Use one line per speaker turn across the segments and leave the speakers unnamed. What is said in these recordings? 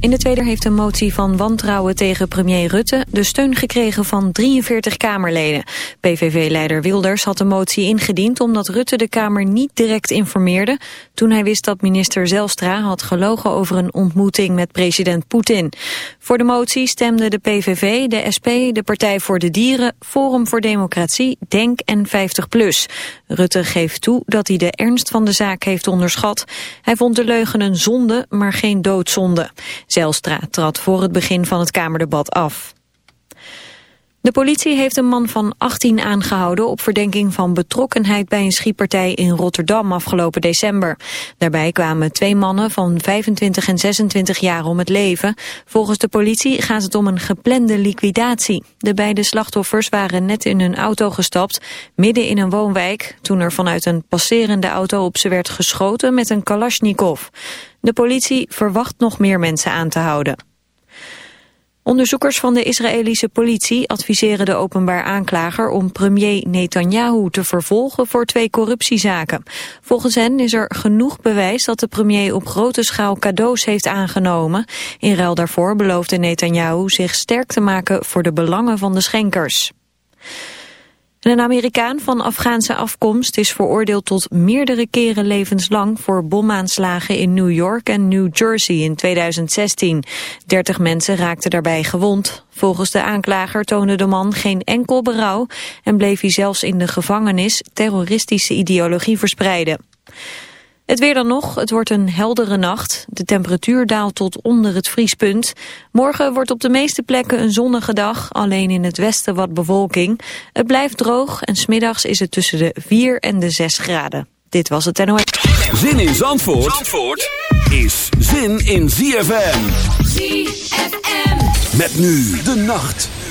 In de Tweede heeft een motie van wantrouwen tegen premier Rutte... de steun gekregen van 43 Kamerleden. PVV-leider Wilders had de motie ingediend... omdat Rutte de Kamer niet direct informeerde... toen hij wist dat minister Zelstra had gelogen over een ontmoeting met president Poetin. Voor de motie stemden de PVV, de SP, de Partij voor de Dieren... Forum voor Democratie, DENK en 50PLUS. Rutte geeft toe dat hij de ernst van de zaak heeft onderschat. Hij vond de leugen een zonde, maar geen doodzonde. Zelstra trad voor het begin van het Kamerdebat af. De politie heeft een man van 18 aangehouden op verdenking van betrokkenheid bij een schietpartij in Rotterdam afgelopen december. Daarbij kwamen twee mannen van 25 en 26 jaar om het leven. Volgens de politie gaat het om een geplande liquidatie. De beide slachtoffers waren net in hun auto gestapt, midden in een woonwijk, toen er vanuit een passerende auto op ze werd geschoten met een kalasjnikov. De politie verwacht nog meer mensen aan te houden. Onderzoekers van de Israëlische politie adviseren de openbaar aanklager om premier Netanyahu te vervolgen voor twee corruptiezaken. Volgens hen is er genoeg bewijs dat de premier op grote schaal cadeaus heeft aangenomen. In ruil daarvoor beloofde Netanyahu zich sterk te maken voor de belangen van de schenkers. Een Amerikaan van Afghaanse afkomst is veroordeeld tot meerdere keren levenslang voor bomaanslagen in New York en New Jersey in 2016. Dertig mensen raakten daarbij gewond. Volgens de aanklager toonde de man geen enkel berouw en bleef hij zelfs in de gevangenis terroristische ideologie verspreiden. Het weer dan nog, het wordt een heldere nacht. De temperatuur daalt tot onder het vriespunt. Morgen wordt op de meeste plekken een zonnige dag, alleen in het westen wat bewolking. Het blijft droog en smiddags is het tussen de 4 en de 6 graden. Dit was het NOS.
Zin in Zandvoort, Zandvoort is zin in ZFM. ZFM. Met nu de nacht.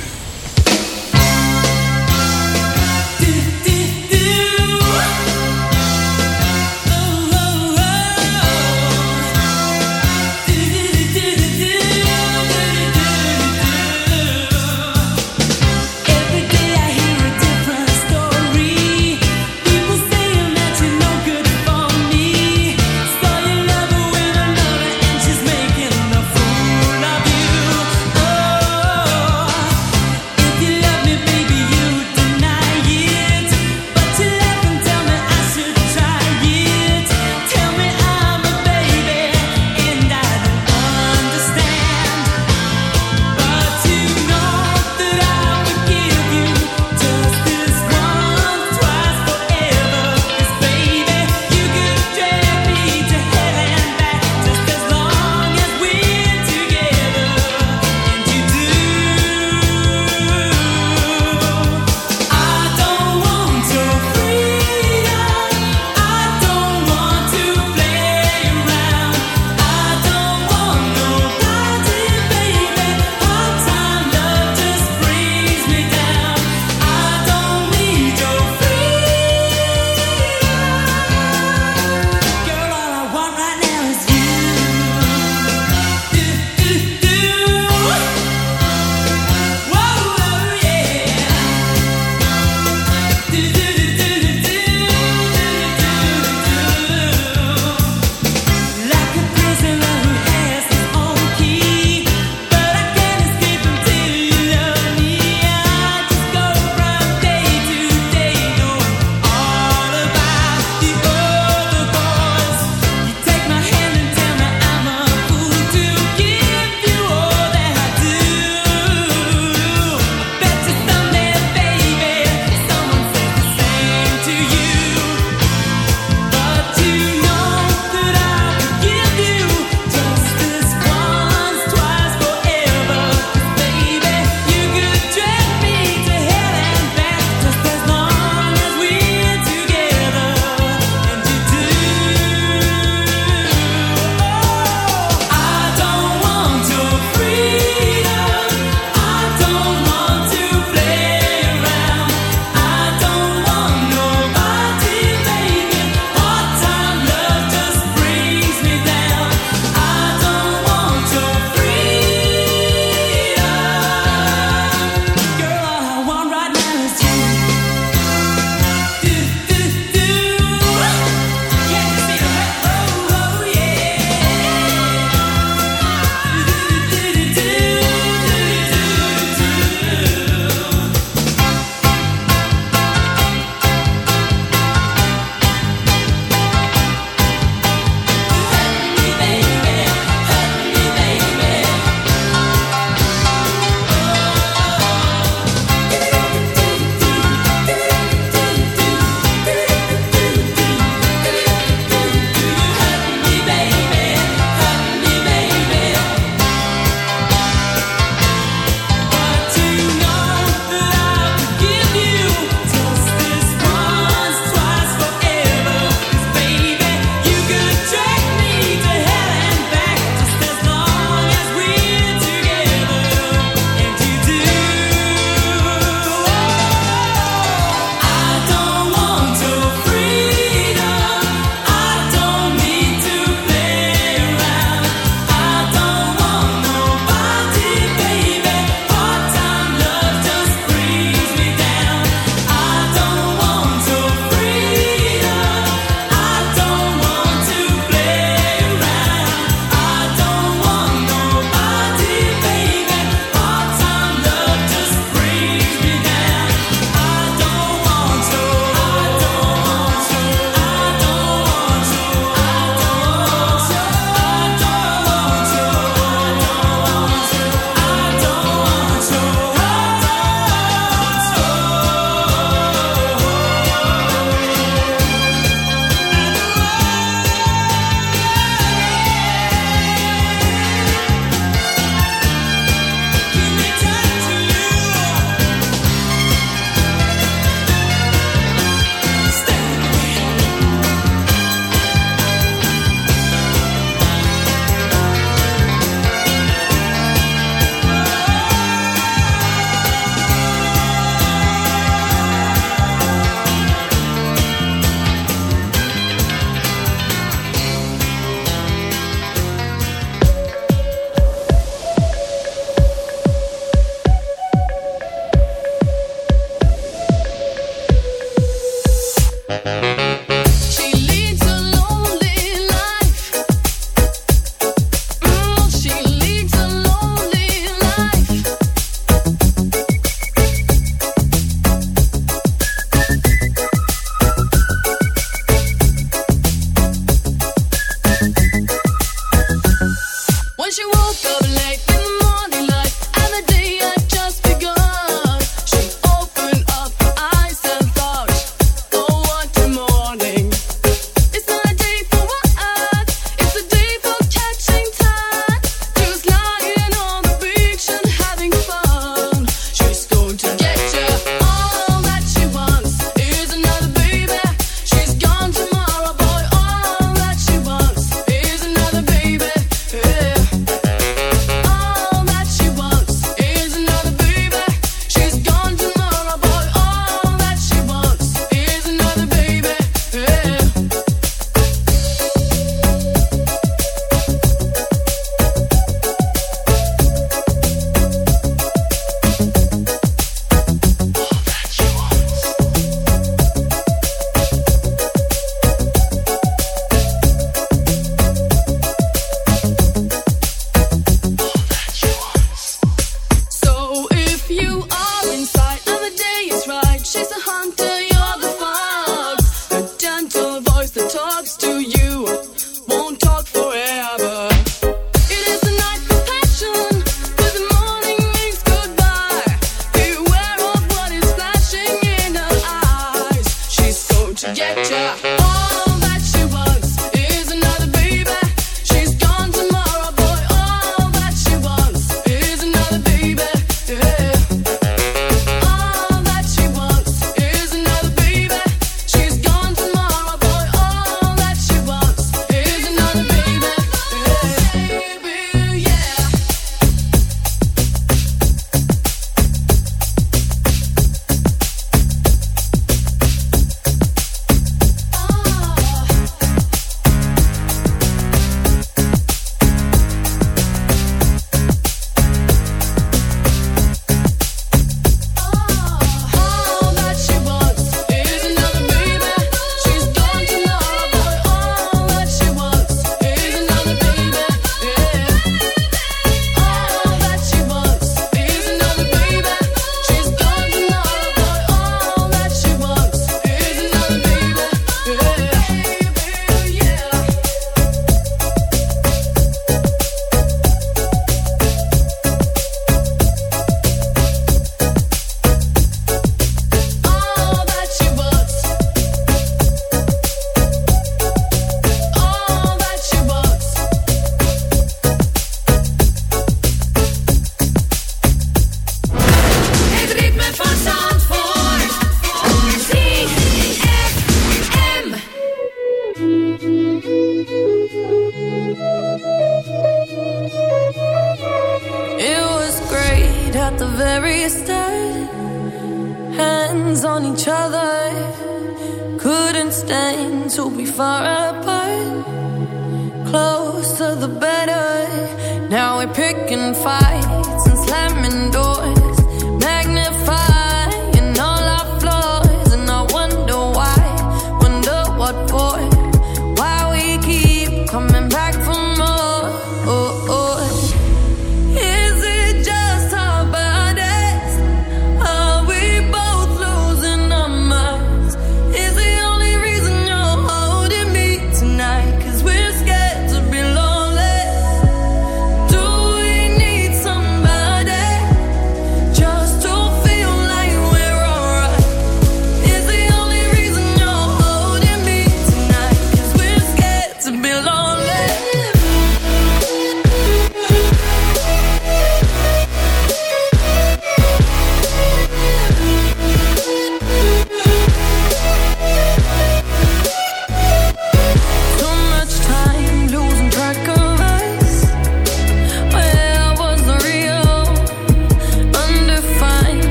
coming back
for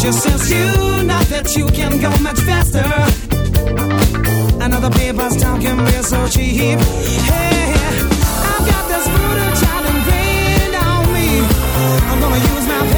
Sure since you know that you can go much faster. Another paper's talking can so cheap. Hey, I've got this brutal child ingrained on me. I'm gonna use my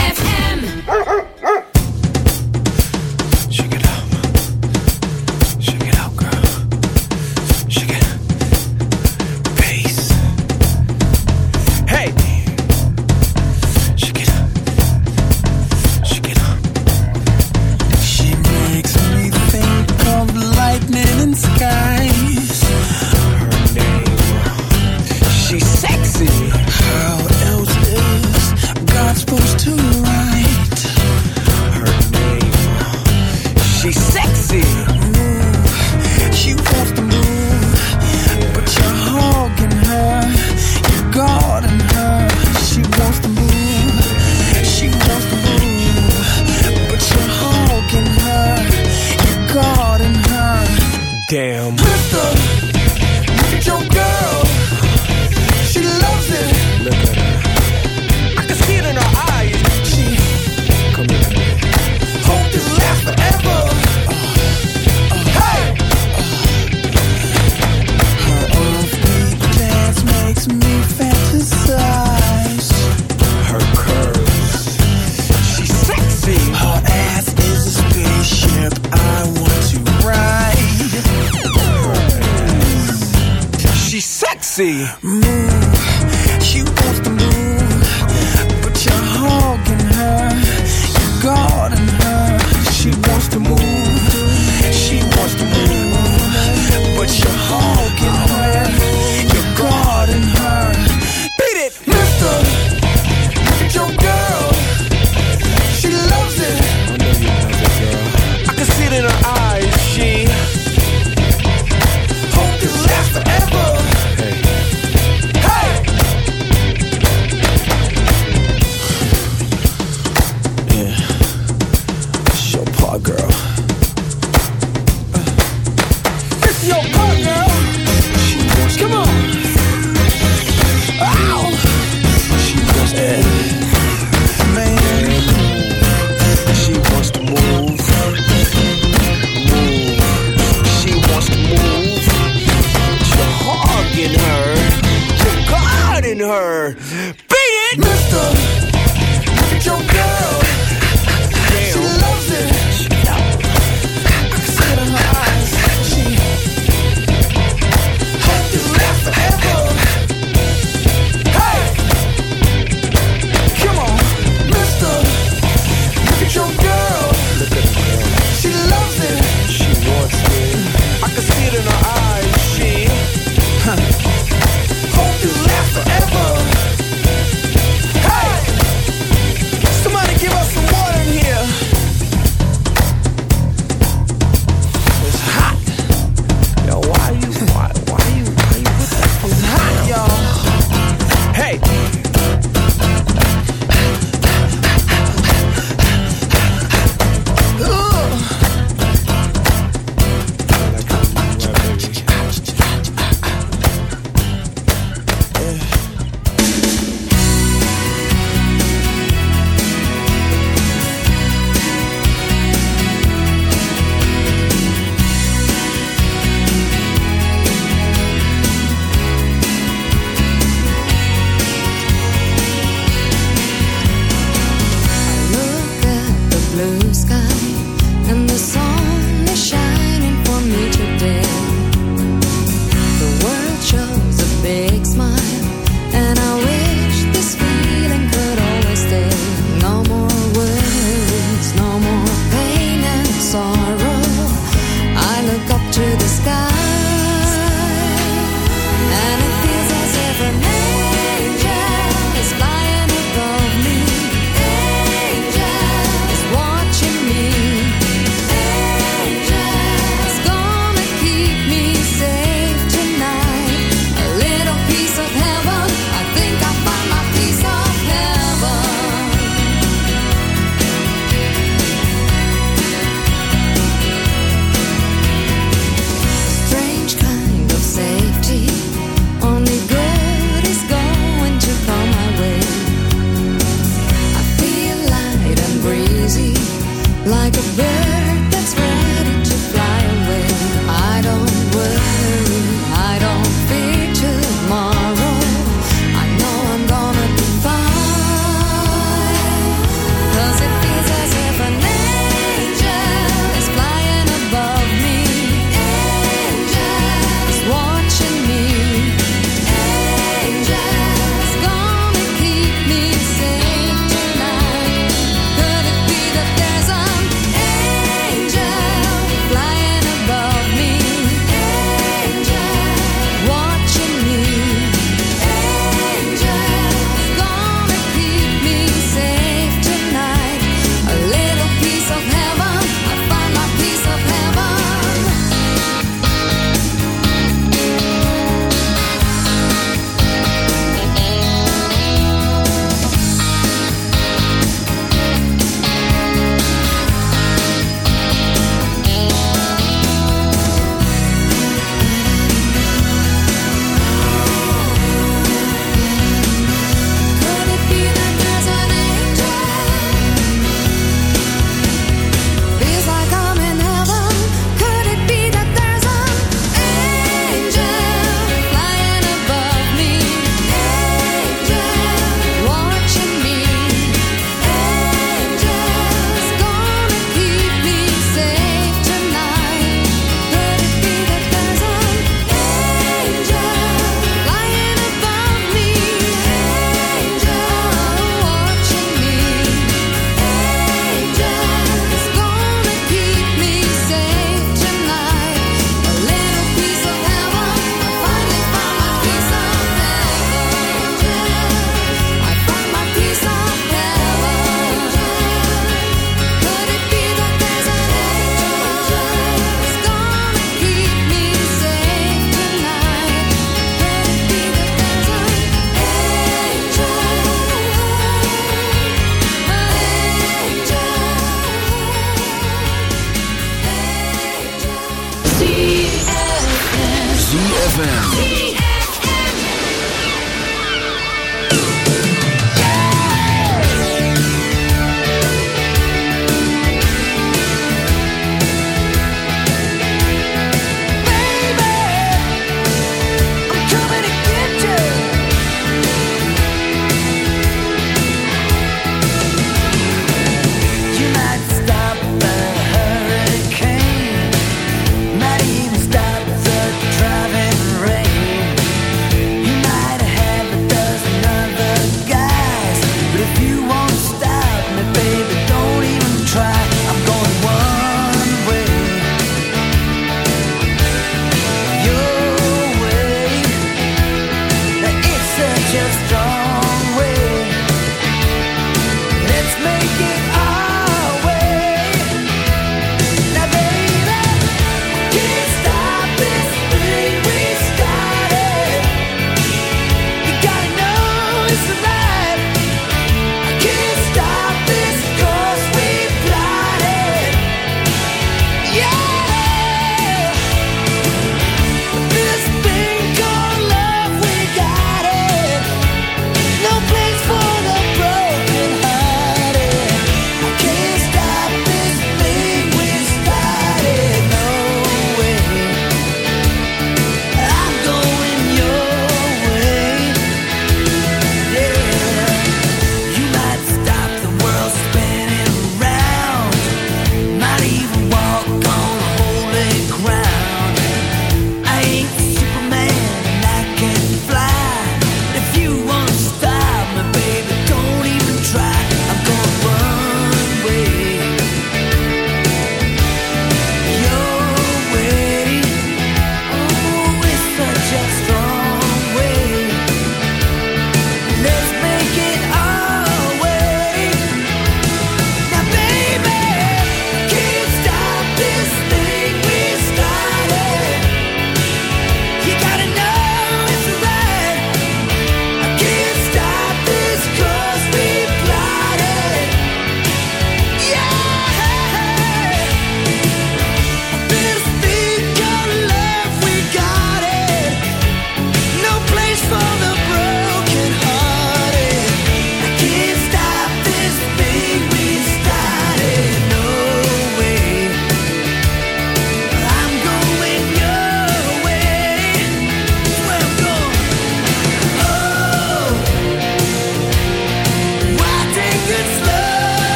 like a bird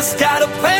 never start a plan.